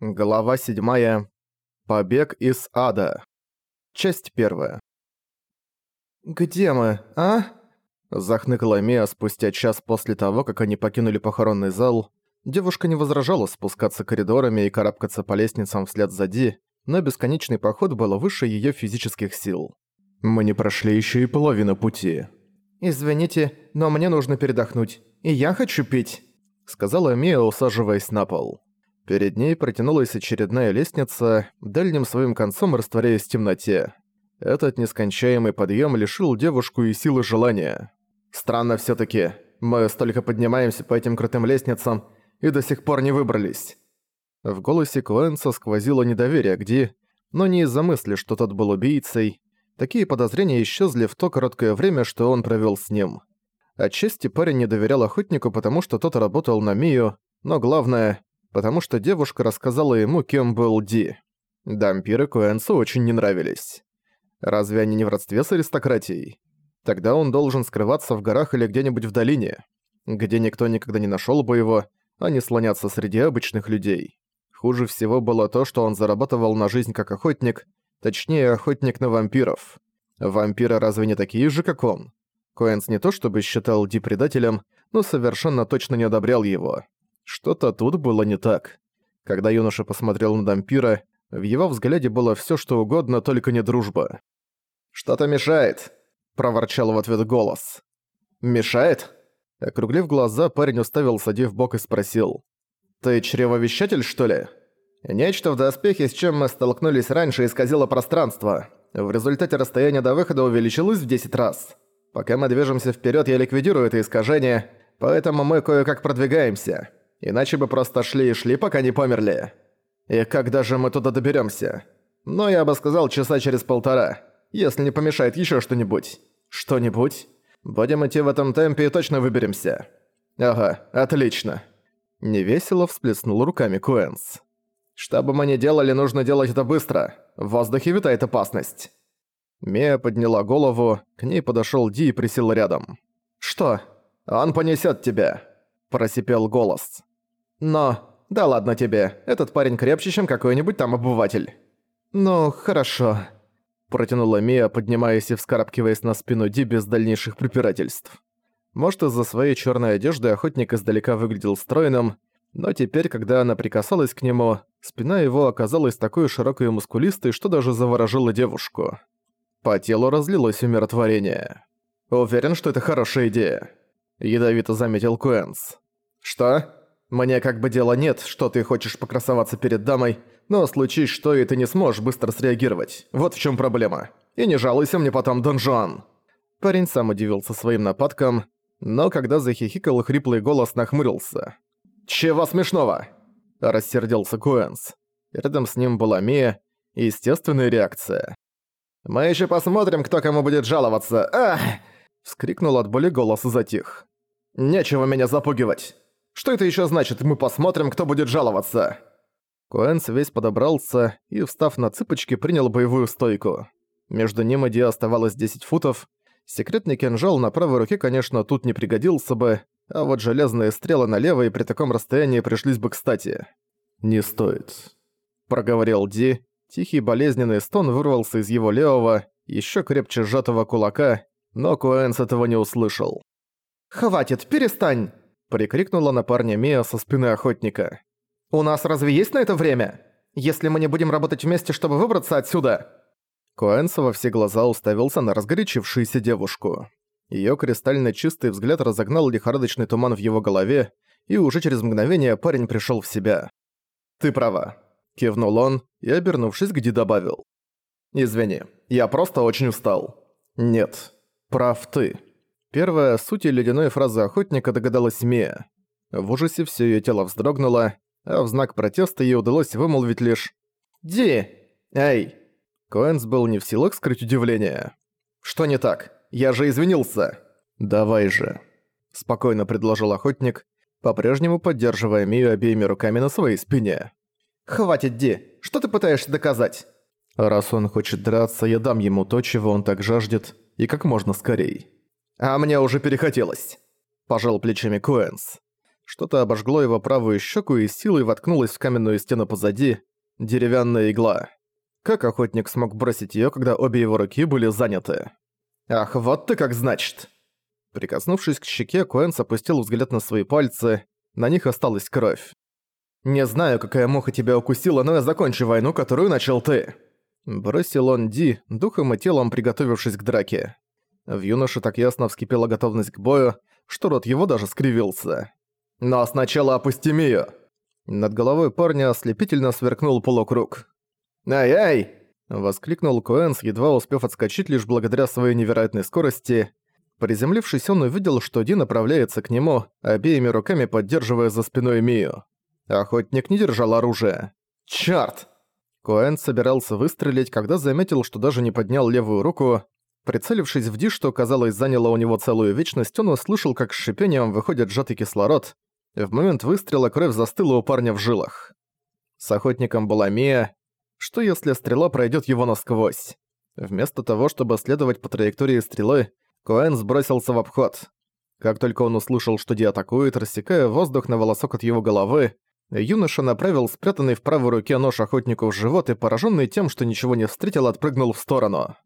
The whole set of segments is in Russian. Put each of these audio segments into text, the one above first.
Глава 7. Побег из ада. Часть 1. «Где мы, а?» Захныкала Мия спустя час после того, как они покинули похоронный зал. Девушка не возражала спускаться коридорами и карабкаться по лестницам вслед за Ди, но бесконечный поход был выше её физических сил. «Мы не прошли ещё и половину пути». «Извините, но мне нужно передохнуть, и я хочу пить», сказала Мия, усаживаясь на пол. Перед ней протянулась очередная лестница, дальним своим концом растворяясь в темноте. Этот нескончаемый подъем лишил девушку и силы желания. «Странно все таки Мы столько поднимаемся по этим крутым лестницам и до сих пор не выбрались». В голосе Куэнса сквозило недоверие к Ди, но не из-за мысли, что тот был убийцей. Такие подозрения исчезли в то короткое время, что он провел с ним. Отчасти парень не доверял охотнику, потому что тот работал на Мию, но главное, потому что девушка рассказала ему, кем был Ди. Дампиры Куэнсу очень не нравились. Разве они не в родстве с аристократией? Тогда он должен скрываться в горах или где-нибудь в долине, где никто никогда не нашёл бы его, а не слоняться среди обычных людей. Хуже всего было то, что он зарабатывал на жизнь как охотник, точнее, охотник на вампиров. Вампиры разве не такие же, как он? Коэнс не то чтобы считал Ди предателем, но совершенно точно не одобрял его. Что-то тут было не так. Когда юноша посмотрел на Дампира, в его взгляде было всё что угодно, только не дружба. «Что-то мешает», — проворчал в ответ голос. «Мешает?» Округлив глаза, парень уставил Сади в бок и спросил. «Ты чревовещатель, что ли?» «Нечто в доспехе, с чем мы столкнулись раньше, исказило пространство. В результате расстояние до выхода увеличилось в 10 раз. Пока мы движемся вперёд, я ликвидирую это искажение, поэтому мы кое-как продвигаемся. Иначе бы просто шли и шли, пока не померли. И когда же мы туда доберемся? Ну, я бы сказал, часа через полтора, если не помешает еще что-нибудь. Что-нибудь? Будем идти в этом темпе и точно выберемся. Ага, отлично. Невесело всплеснул руками Куэнс. Что бы мы ни делали, нужно делать это быстро. В воздухе витает опасность. Мия подняла голову, к ней подошёл Ди и присел рядом. «Что? Он понесёт тебя!» – просипел голос. Но... Да ладно тебе, этот парень крепче, чем какой-нибудь там обыватель. Ну, хорошо. Протянула Мия, поднимаясь и вскарабкиваясь на спину Ди без дальнейших препирательств. Может, из-за своей черной одежды охотник издалека выглядел стройным, но теперь, когда она прикасалась к нему, спина его оказалась такой широкой и мускулистой, что даже заворожила девушку. По телу разлилось умиротворение. «Уверен, что это хорошая идея», — ядовито заметил Куэнс. «Что?» Мне как бы дела нет, что ты хочешь покрасоваться перед дамой, но случись что, и ты не сможешь быстро среагировать. Вот в чем проблема. И не жалуйся мне потом, Дон Жуан». Парень сам удивился своим нападкам, но когда захихикал, хриплый голос нахмурился. «Чего смешного?» – рассердился Куэнс. Рядом с ним была Мия, естественная реакция. «Мы еще посмотрим, кто кому будет жаловаться! Ах!» – вскрикнул от боли голос и затих. «Нечего меня запугивать!» Что это еще значит? Мы посмотрим, кто будет жаловаться!» Куэнс весь подобрался и, встав на цыпочки, принял боевую стойку. Между ним и Ди оставалось 10 футов. Секретный кинжал на правой руке, конечно, тут не пригодился бы, а вот железные стрелы на левой при таком расстоянии пришлись бы кстати. «Не стоит», — проговорил Ди. Тихий болезненный стон вырвался из его левого, еще крепче сжатого кулака, но Куэнс этого не услышал. «Хватит, перестань!» Прикрикнула на парня Мия со спины охотника. «У нас разве есть на это время? Если мы не будем работать вместе, чтобы выбраться отсюда?» Коэнс во все глаза уставился на разгорячившуюся девушку. Её кристально чистый взгляд разогнал лихорадочный туман в его голове, и уже через мгновение парень пришёл в себя. «Ты права», — кивнул он и, обернувшись, где добавил. «Извини, я просто очень устал». «Нет, прав ты». Первая суть ледяной фразы охотника догадалась Мия. В ужасе все ее тело вздрогнуло, а в знак протеста ей удалось вымолвить лишь «Ди! Эй!». Коэнс был не в силах скрыть удивление. «Что не так? Я же извинился!» «Давай же!» – спокойно предложил охотник, по-прежнему поддерживая Мию обеими руками на своей спине. «Хватит, Ди! Что ты пытаешься доказать?» «Раз он хочет драться, я дам ему то, чего он так жаждет, и как можно скорей». «А мне уже перехотелось», – пожал плечами Куэнс. Что-то обожгло его правую щеку и силой воткнулось в каменную стену позади. Деревянная игла. Как охотник смог бросить её, когда обе его руки были заняты? «Ах, вот ты как значит!» Прикоснувшись к щеке, Коэнс опустил взгляд на свои пальцы. На них осталась кровь. «Не знаю, какая муха тебя укусила, но я закончу войну, которую начал ты!» Бросил он Ди, духом и телом приготовившись к драке. В юноше так ясно вскипела готовность к бою, что рот его даже скривился. «Но сначала опусти Мию!» Над головой парня ослепительно сверкнул полукруг. «Ай-ай!» — воскликнул Коэнс, едва успев отскочить лишь благодаря своей невероятной скорости. Приземлившись, он увидел, что Ди направляется к нему, обеими руками поддерживая за спиной Мию. Охотник не держал оружия. «Чёрт!» Коэн собирался выстрелить, когда заметил, что даже не поднял левую руку. Прицелившись в Ди, что, казалось, заняло у него целую вечность, он услышал, как с шипением выходит сжатый кислород. В момент выстрела кровь застыла у парня в жилах. С охотником была Мия. Что если стрела пройдет его насквозь? Вместо того, чтобы следовать по траектории стрелы, Коэн сбросился в обход. Как только он услышал, что Ди атакует, рассекая воздух на волосок от его головы, юноша направил спрятанный в правой руке нож охотнику в живот и, пораженный тем, что ничего не встретил, отпрыгнул в сторону.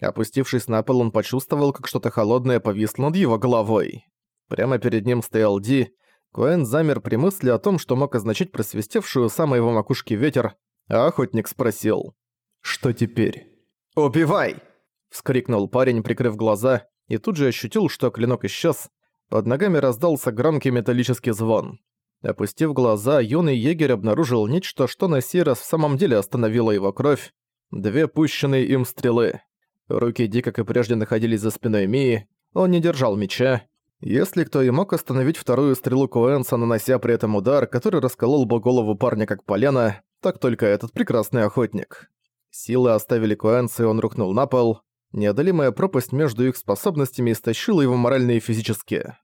Опустившись на пол, он почувствовал, как что-то холодное повисло над его головой. Прямо перед ним стоял Ди. Коэн замер при мысли о том, что мог означать просвистевшую самой его макушке ветер, а охотник спросил. «Что теперь?» «Убивай!» — вскрикнул парень, прикрыв глаза, и тут же ощутил, что клинок исчез. Под ногами раздался громкий металлический звон. Опустив глаза, юный егерь обнаружил нечто, что на сей раз в самом деле остановило его кровь. Две пущенные им стрелы. Руки Ди, как и прежде, находились за спиной Мии. Он не держал меча. Если кто и мог остановить вторую стрелу Куэнса, нанося при этом удар, который расколол бы голову парня как полено, так только этот прекрасный охотник. Силы оставили Куэнса, и он рухнул на пол. Неодолимая пропасть между их способностями истощила его морально и физически.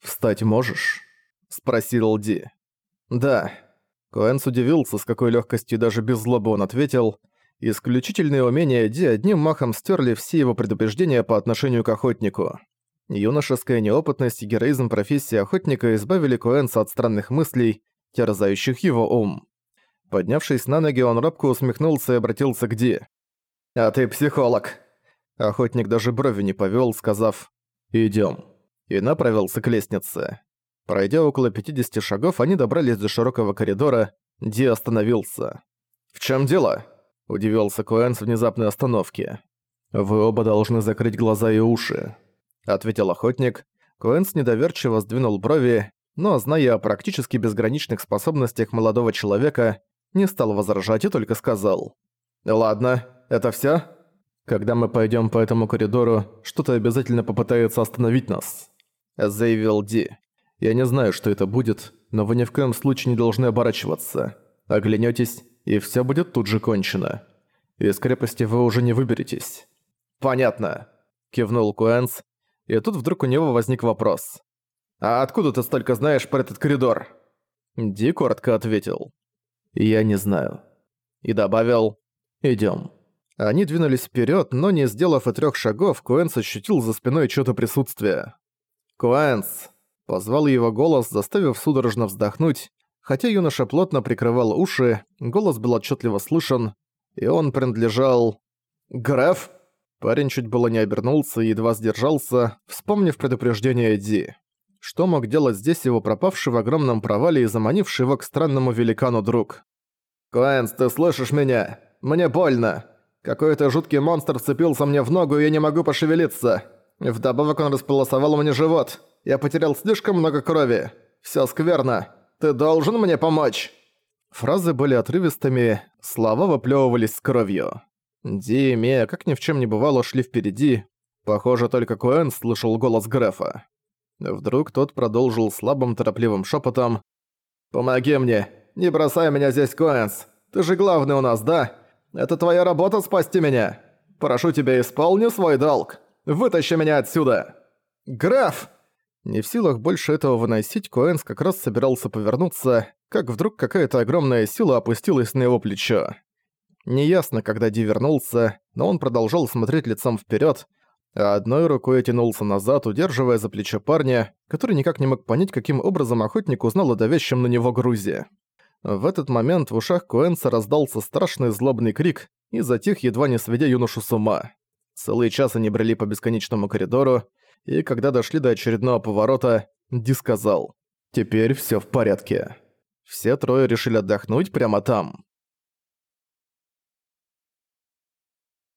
«Встать можешь?» – спросил Ди. «Да». Коэнс удивился, с какой легкостью даже без злобы он ответил. Исключительные умения Ди одним махом стерли все его предупреждения по отношению к охотнику. Юношеская неопытность и героизм профессии охотника избавили Коэнса от странных мыслей, терзающих его ум. Поднявшись на ноги, он робко усмехнулся и обратился к Ди. «А ты психолог!» Охотник даже брови не повёл, сказав «Идём», и направился к лестнице. Пройдя около 50 шагов, они добрались до широкого коридора, Ди остановился. «В чём дело?» – удивился Коэн с внезапной остановки. «Вы оба должны закрыть глаза и уши», – ответил охотник. Коэнс недоверчиво сдвинул брови, но, зная о практически безграничных способностях молодого человека, не стал возражать и только сказал. «Ладно, это всё?» Когда мы пойдем по этому коридору, что-то обязательно попытается остановить нас», — заявил Ди. «Я не знаю, что это будет, но вы ни в коем случае не должны оборачиваться. Оглянётесь, и всё будет тут же кончено. Из крепости вы уже не выберетесь». «Понятно», — кивнул Куэнс, и тут вдруг у него возник вопрос. «А откуда ты столько знаешь про этот коридор?» Ди коротко ответил. «Я не знаю». И добавил «Идём». Они двинулись вперед, но не сделав и трех шагов, Куэнс ощутил за спиной чьё-то присутствие. «Куэнс!» – позвал его голос, заставив судорожно вздохнуть. Хотя юноша плотно прикрывал уши, голос был отчетливо слышен, и он принадлежал... «Греф?» Парень чуть было не обернулся и едва сдержался, вспомнив предупреждение Ди. Что мог делать здесь его пропавший в огромном провале и заманивший его к странному великану друг? «Куэнс, ты слышишь меня? Мне больно!» Какой-то жуткий монстр вцепился мне в ногу, и я не могу пошевелиться. Вдобавок он располосовал мне живот. Я потерял слишком много крови. Всё скверно. Ты должен мне помочь!» Фразы были отрывистыми, слова выплёвывались с кровью. Ди и Мия, как ни в чем не бывало, шли впереди. Похоже, только Куэн слышал голос Грефа. Вдруг тот продолжил слабым торопливым шепотом. «Помоги мне! Не бросай меня здесь, Коэнс! Ты же главный у нас, да? Это твоя работа спасти меня. Прошу тебя, исполни свой долг. Вытащи меня отсюда. Граф!» Не в силах больше этого выносить, Коэнс как раз собирался повернуться, как вдруг какая-то огромная сила опустилась на его плечо. Неясно, когда Ди вернулся, но он продолжал смотреть лицом вперед. а одной рукой тянулся назад, удерживая за плечо парня, который никак не мог понять, каким образом охотник узнал о давящем на него грузе. В этот момент в ушах Куэнса раздался страшный злобный крик и затих, едва не сведя юношу с ума. Целый час они брели по бесконечному коридору, и когда дошли до очередного поворота, Ди сказал «Теперь всё в порядке». Все трое решили отдохнуть прямо там.